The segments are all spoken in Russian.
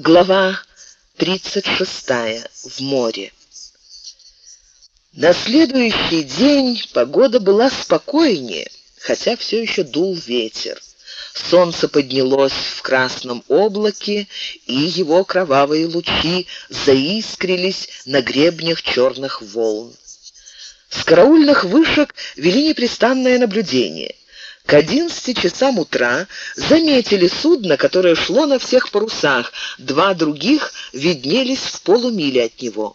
Глава 36. В море. На следующий день погода была спокойнее, хотя все еще дул ветер. Солнце поднялось в красном облаке, и его кровавые лучи заискрились на гребнях черных волн. С караульных вышек вели непрестанное наблюдение. К одиннадцати часам утра заметили судно, которое шло на всех парусах, два других виднелись в полумиле от него.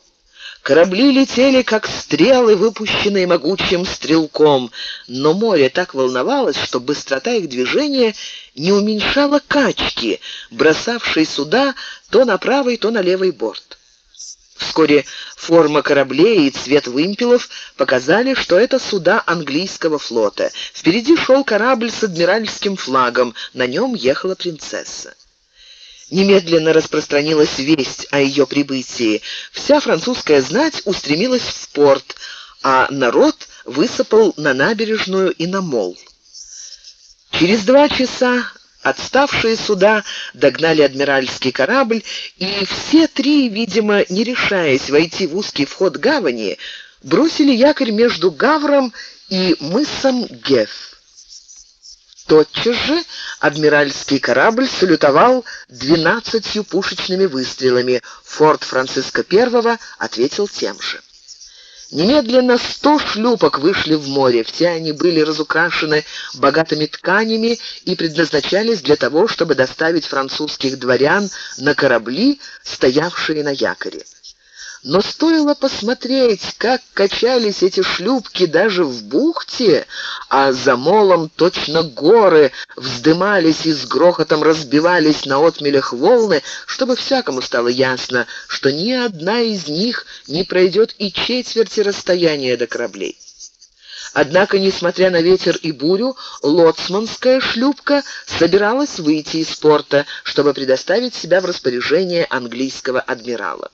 Корабли летели, как стрелы, выпущенные могучим стрелком, но море так волновалось, что быстрота их движения не уменьшала качки, бросавшей суда то на правый, то на левый борт. Вскоре форма кораблей и цвет вымпелов показали, что это суда английского флота. Впереди шел корабль с адмиральским флагом, на нем ехала принцесса. Немедленно распространилась весть о ее прибытии. Вся французская знать устремилась в порт, а народ высыпал на набережную и на мол. Через два часа Отставшие суда догнали адмиральский корабль, и все три, видимо, не решаясь войти в узкий вход гавани, бросили якорь между Гавром и мысом Геф. Тотчас же адмиральский корабль салютовал двенадцатью пушечными выстрелами. Форт Франциско I ответил тем же. Немедленно сто шлюпок вышли в море. Все они были разукрашены богатыми тканями и предназначались для того, чтобы доставить французских дворян на корабли, стоявшие на якоре. Но стоило посмотреть, как качались эти шлюпки даже в бухте, а за молом точно горы вздымались и с грохотом разбивались на отмелях волны, чтобы всякому стало ясно, что ни одна из них не пройдет и четверти расстояния до кораблей. Однако, несмотря на ветер и бурю, лоцманская шлюпка собиралась выйти из порта, чтобы предоставить себя в распоряжение английского адмирала.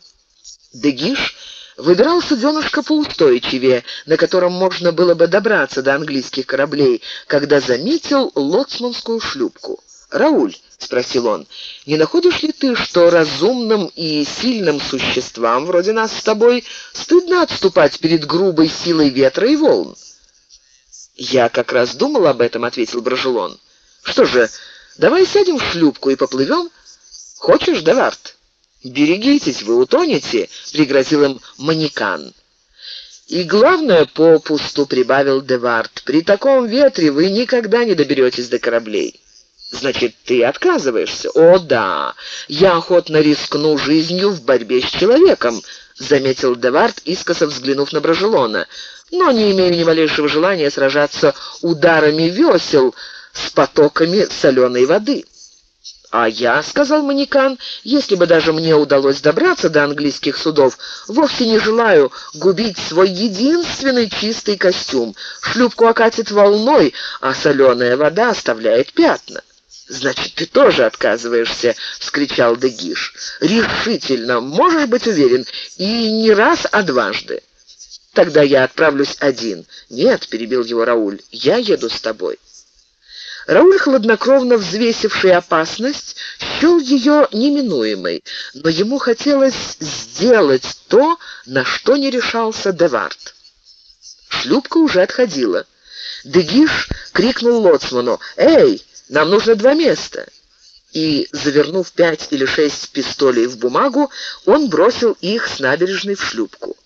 Дегиш выбирал суденышко поустойчивее, на котором можно было бы добраться до английских кораблей, когда заметил лоцманскую шлюпку. «Рауль», — спросил он, — «не находишь ли ты, что разумным и сильным существам, вроде нас с тобой, стыдно отступать перед грубой силой ветра и волн?» «Я как раз думал об этом», — ответил Брожелон. «Что же, давай сядем в шлюпку и поплывем? Хочешь, Девард?» «Берегитесь, вы утонете», — пригрозил им Манекан. «И главное, попусту», — прибавил Девард, — «при таком ветре вы никогда не доберетесь до кораблей». «Значит, ты отказываешься?» «О, да, я охотно рискну жизнью в борьбе с человеком», — заметил Девард, искоса взглянув на Брожелона. «Но не имею ни малейшего желания сражаться ударами весел с потоками соленой воды». «А я, — сказал Манекан, — если бы даже мне удалось добраться до английских судов, вовсе не желаю губить свой единственный чистый костюм. Шлюпку окатит волной, а соленая вода оставляет пятна». «Значит, ты тоже отказываешься!» — вскричал Дегиш. «Решительно, можешь быть уверен, и не раз, а дважды». «Тогда я отправлюсь один». «Нет», — перебил его Рауль, — «я еду с тобой». Рауль, хладнокровно взвесивший опасность, счел ее неминуемой, но ему хотелось сделать то, на что не решался Девард. Шлюпка уже отходила. Дегиш крикнул лоцману «Эй, нам нужно два места!» И, завернув пять или шесть пистолей в бумагу, он бросил их с набережной в шлюпку.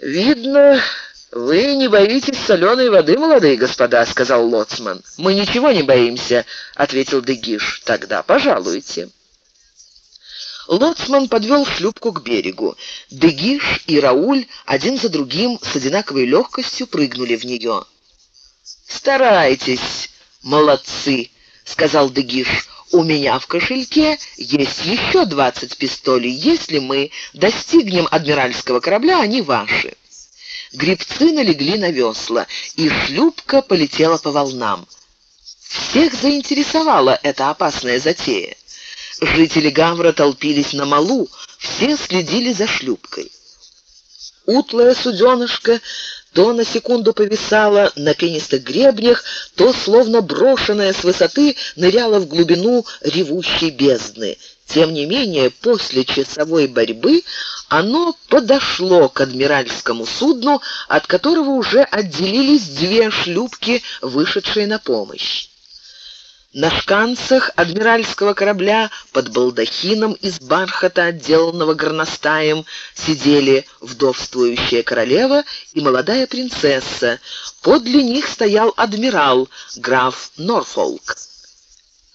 «Видно, «Вы не боитесь соленой воды, молодые господа», — сказал Лоцман. «Мы ничего не боимся», — ответил Дегиш. «Тогда пожалуйте». Лоцман подвел шлюпку к берегу. Дегиш и Рауль один за другим с одинаковой легкостью прыгнули в нее. «Старайтесь, молодцы», — сказал Дегиш. «У меня в кошельке есть еще двадцать пистолей. Если мы достигнем адмиральского корабля, они ваши». Гребцы налегли на весла, и шлюпка полетела по волнам. Всех заинтересовала эта опасная затея. Жители Гавра толпились на малу, все следили за шлюпкой. Утлая суденышко то на секунду повисала на пенистых гребнях, то, словно брошенная с высоты, ныряла в глубину ревущей бездны. Тем не менее, после часовой борьбы оно подошло к адмиральскому судну, от которого уже отделились две шлюпки, вышедшие на помощь. На шканцах адмиральского корабля под балдахином из бархата, отделанного горностаем, сидели вдовствующая королева и молодая принцесса. Подле них стоял адмирал, граф Норфолк.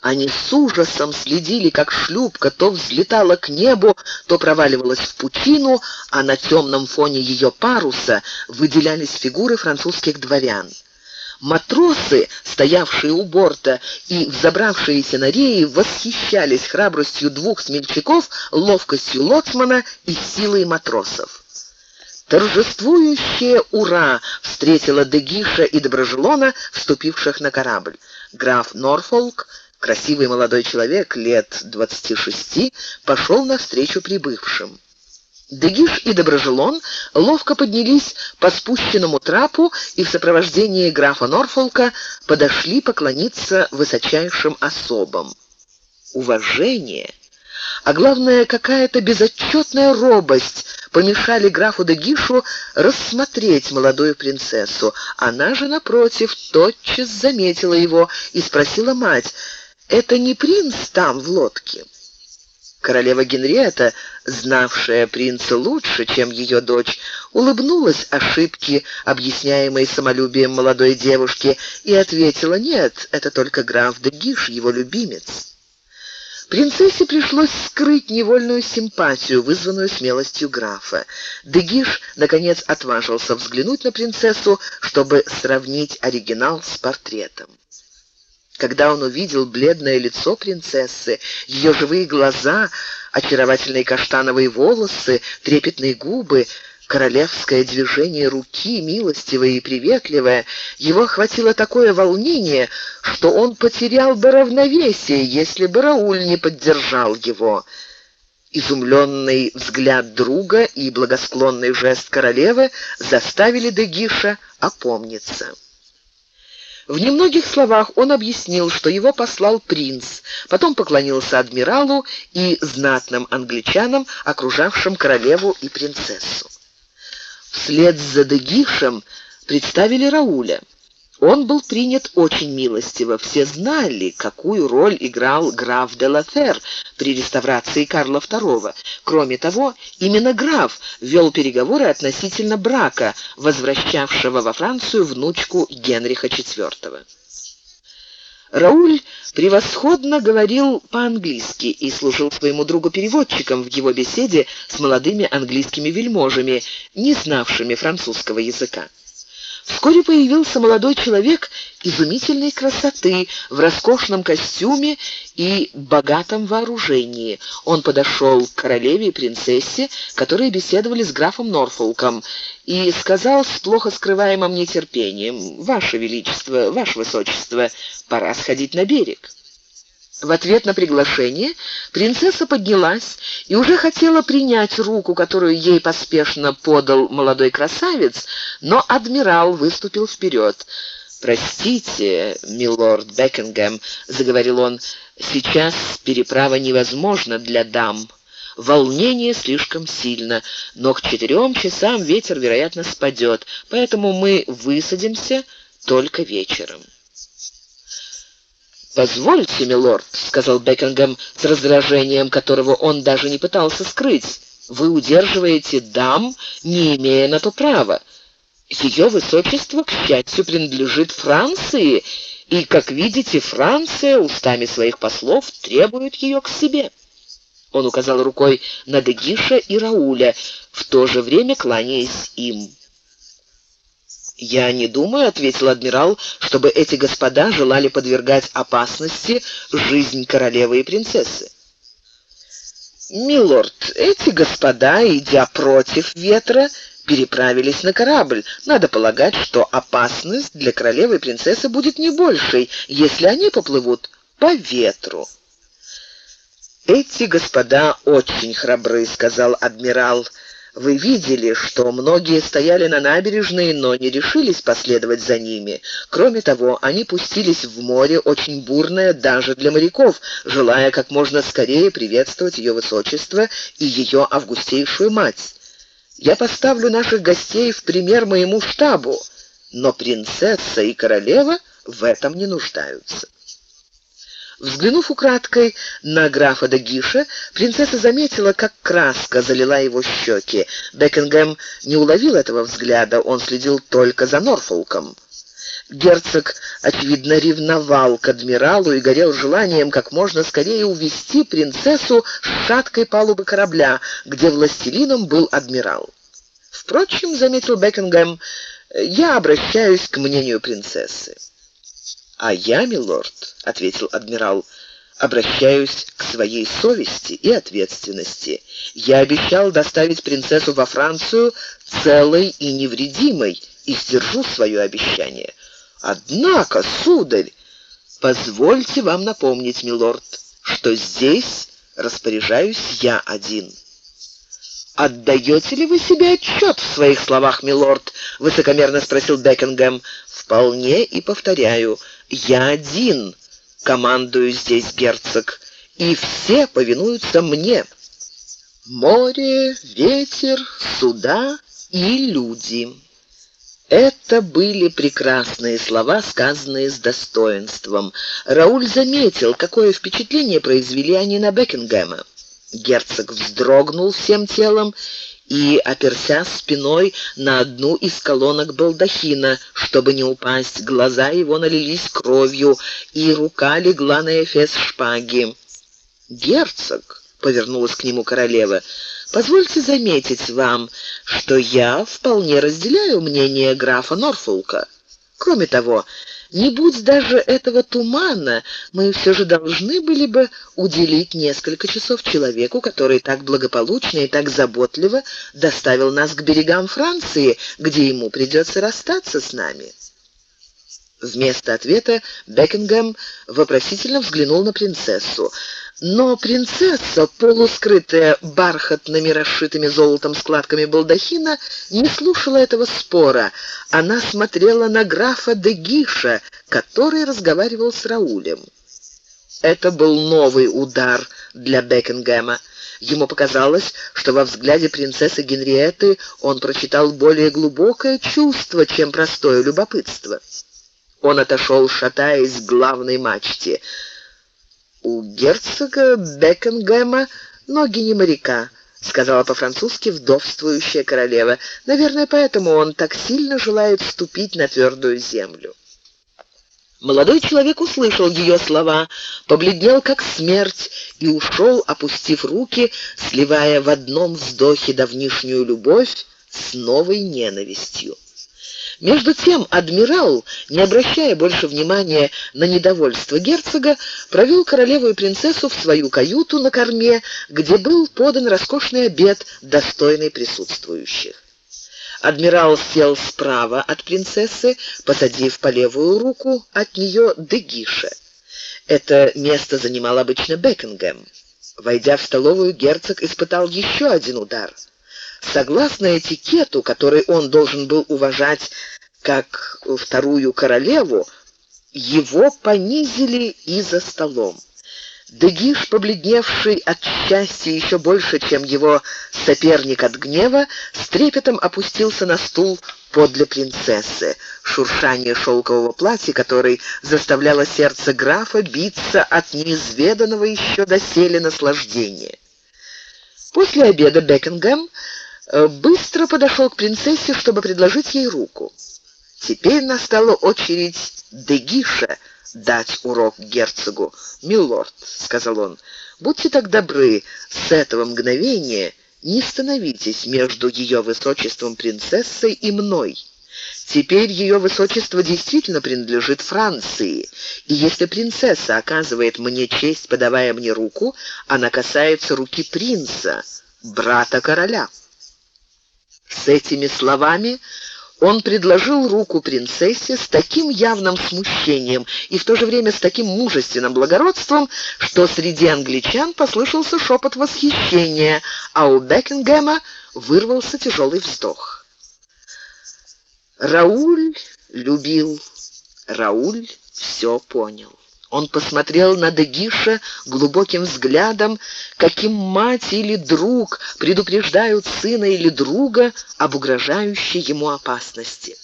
Они с ужасом следили, как шлюпка то взлетала к небу, то проваливалась в пучину, а на темном фоне ее паруса выделялись фигуры французских дворян. Матросы, стоявшие у борта и взобравшиеся на реи, восхищались храбростью двух смельчаков, ловкостью лоцмана и силой матросов. Торжествующее «Ура!» встретила Дегиша и Доброжелона, вступивших на корабль. Граф Норфолк, красивый молодой человек лет двадцати шести, пошел навстречу прибывшим. Дегиш и Доброжелон ловко поднялись по спущенному трапу и в сопровождении графа Норфолка подошли поклониться высочайшим особам. Уважение, а главное какая-то безотчетная робость помешали графу Дегишу рассмотреть молодую принцессу. Она же напротив тотчас заметила его и спросила мать: "Это не принц там в лодке?" Королева Генриетта, знавшая принца лучше, чем ее дочь, улыбнулась ошибке, объясняемой самолюбием молодой девушки, и ответила: "Нет, это только граф де Гиш, его любимец". Принцессе пришлось скрыть невольную симпатию, вызванную смелостью графа. Дегиш наконец отважился взглянуть на принцессу, чтобы сравнить оригинал с портретом. Когда он увидел бледное лицо принцессы, ее живые глаза, очаровательные каштановые волосы, трепетные губы, королевское движение руки, милостивое и приветливое, его охватило такое волнение, что он потерял бы равновесие, если бы Рауль не поддержал его. Изумленный взгляд друга и благосклонный жест королевы заставили Дегиша опомниться. В немногих словах он объяснил, что его послал принц, потом поклонился адмиралу и знатным англичанам, окружавшим королеву и принцессу. Вслед за Дегишем представили Рауля. Он был принят очень милостиво. Все знали, какую роль играл граф де Лафер при реставрации Карла II. Кроме того, именно граф вел переговоры относительно брака, возвращавшего во Францию внучку Генриха IV. Рауль превосходно говорил по-английски и служил своему другу переводчиком в его беседе с молодыми английскими вельможами, не знавшими французского языка. Вскоре появился молодой человек изумительной красоты в роскошном костюме и богатом вооружении. Он подошел к королеве и принцессе, которые беседовали с графом Норфолком, и сказал с плохо скрываемым нетерпением: "Ваше величество, ваше высочество, пора сходить на берег". В ответ на приглашение принцесса поднялась и уже хотела принять руку, которую ей поспешно подал молодой красавец, но адмирал выступил вперед. «Простите, милорд Бекингем», — заговорил он, — «сейчас переправа невозможна для дам». Волнение слишком сильно, но к четырем часам ветер, вероятно, спадет, поэтому мы высадимся только вечером. «Позвольте, милорд», — сказал Бекингем с раздражением, которого он даже не пытался скрыть. «Вы удерживаете дам, не имея на то права. Ее высочество, к счастью, принадлежит Франции, и, как видите, Франция устами своих послов требует ее к себе». Он указал рукой на Дегиша и Рауля, в то же время кланяясь им. «Я не думаю», — ответил адмирал, «чтобы эти господа желали подвергать опасности жизнь королевы и принцессы». «Милорд, эти господа, идя против ветра, переправились на корабль. Надо полагать, что опасность для королевы и принцессы будет не большей, если они поплывут по ветру». «Эти господа очень храбры», — сказал адмирал. Вы видели, что многие стояли на набережной, но не решились последовать за ними. Кроме того, они пустились в море, очень бурное даже для моряков, желая как можно скорее приветствовать ее высочество и ее августейшую мать. Я поставлю наших гостей в пример моему штабу, но принцесса и королева в этом не нуждаются. Взглянув украдкой на графа де Гиша, принцесса заметила, как краска залила его щеки. Бекингем не уловил этого взгляда, он следил только за Норфолком. Герцог, очевидно, ревновал к адмиралу и горел желанием как можно скорее увести принцессу с шаткой палубы корабля, где властелином был адмирал. Впрочем, заметил Бекингем, я обращаюсь к мнению принцессы. «А я, милорд», — ответил адмирал, — «обращаюсь к своей совести и ответственности. Я обещал доставить принцессу во Францию целой и невредимой, и сдержу свое обещание. Однако, сударь, позвольте вам напомнить, милорд, что здесь распоряжаюсь я один». «Отдаете ли вы себе отчет в своих словах, милорд?» — высокомерно спросил Бекингем. «Вполне и повторяю, я один командую здесь, герцог, и все повинуются мне. Море, ветер, суда и люди». Это были прекрасные слова, сказанные с достоинством. Рауль заметил, какое впечатление произвели они на Бекингема. Герцог вздрогнул всем телом и оперся спиной на одну из колонок балдахина, чтобы не упасть. Глаза его налились кровью, и рука легла на эфес шпаги. «Герцог», — повернулась к нему королева, — «позвольте заметить вам, что я вполне разделяю мнение графа Норфолка. Кроме того, не будь даже этого тумана, мы все же должны были бы уделить несколько часов человеку, который так благополучно и так заботливо доставил нас к берегам Франции, где ему придется расстаться с нами. Вместо ответа Бекингем вопросительно взглянул на принцессу. Но принцесса, полускрытая бархатными расшитыми золотом складками балдахина, не слушала этого спора. Она смотрела на графа де Гиша, который разговаривал с Раулем. Это был новый удар для Бекингема. Ему показалось, что во взгляде принцессы Генриетты он прочитал более глубокое чувство, чем простое любопытство. Он отошел, шатаясь к главной мачте — у герцога Бекингема ноги не моряка, сказала по-французски вдовствующая королева. Наверное, поэтому он так сильно желает вступить на твердую землю. Молодой человек услышал ее слова, побледнел как смерть и ушел, опустив руки, сливая в одном вздохе давнишнюю любовь с новой ненавистью. Между тем адмирал, не обращая больше внимания на недовольство герцога, провел королеву и принцессу в свою каюту на корме, где был подан роскошный обед, достойный присутствующих. Адмирал сел справа от принцессы, посадив по левую руку от нее Дегиша. Это место занимал обычно Бекингем. Войдя в столовую, герцог испытал еще один удар — Согласно этикету, который он должен был уважать как вторую королеву, его понизили и за столом. Дегиш, побледневший от счастья еще больше, чем его соперник от гнева, с трепетом опустился на стул подле принцессы. Шуршание шелкового платья, который заставляло сердце графа биться от неизведанного еще доселе наслаждения. После обеда Бекингем Э, быстро подошел к принцессе, чтобы предложить ей руку. Теперь настала очередь Дегиша дать урок герцогу. «Милорд», — сказал он, — «будьте так добры, с этого мгновения не становитесь между ее высочеством принцессой и мной». Теперь ее высочество действительно принадлежит Франции, и если принцесса оказывает мне честь, подавая мне руку, она касается руки принца, брата короля. С этими словами Он предложил руку принцессе с таким явным смущением и в то же время с таким мужественным благородством, что среди англичан послышался шепот восхищения, а у Бекингема вырвался тяжелый вздох. Рауль любил, Рауль все понял. Он посмотрел на Дегиша глубоким взглядом, каким мать или друг предупреждают сына или друга об угрожающей ему опасности.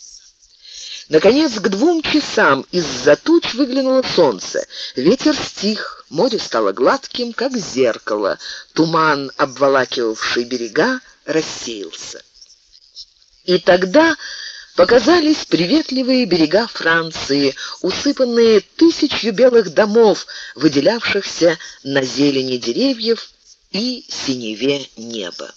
Наконец, к двум часам из-за туч выглянуло солнце. Ветер стих, море стало гладким, как зеркало. Туман, обволакивавший берега, рассеялся. И тогда Показались приветливые берега Франции, усыпанные тысячью белых домов, выделявшихся на зелени деревьев и синеве неба.